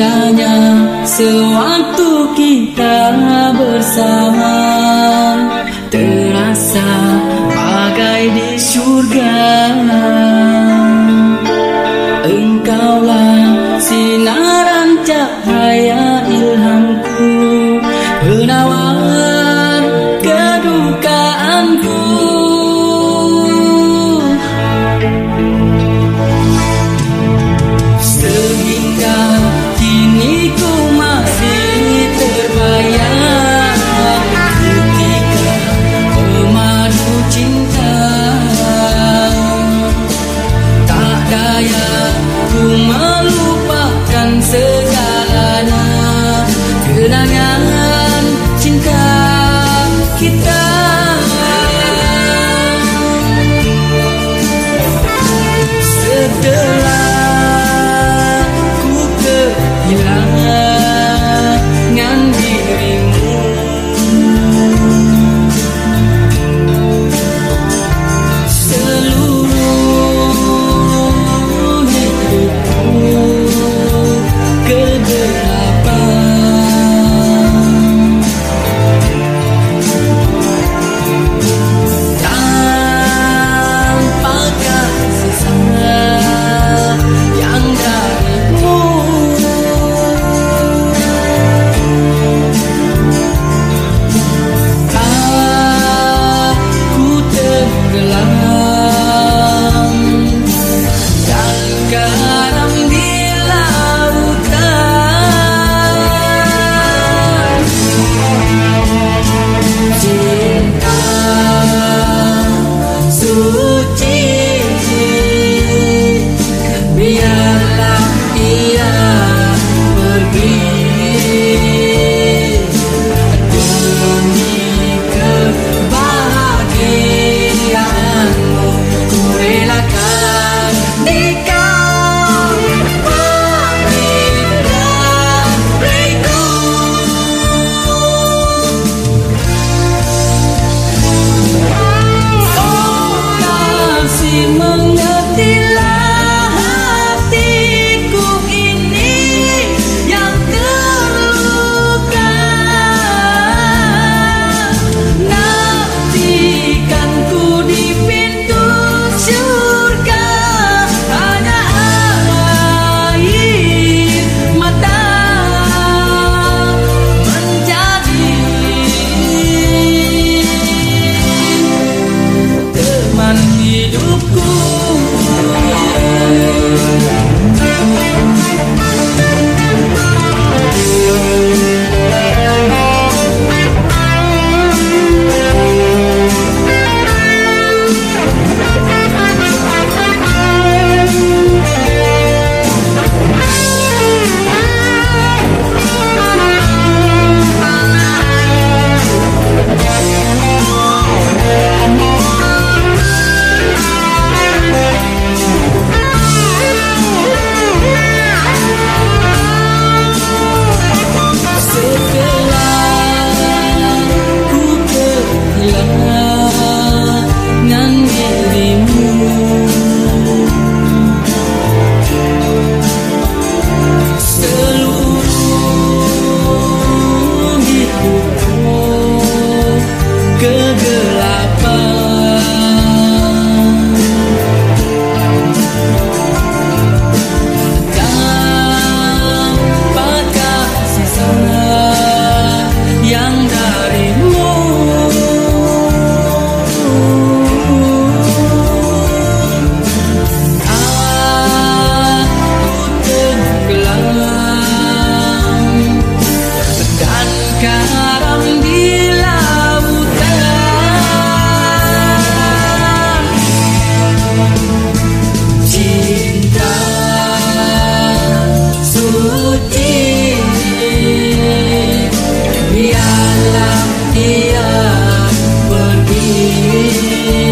indahnya sewaktu kita bersama. Terasa bagai di surga Engkaulah sinar lỡ ti.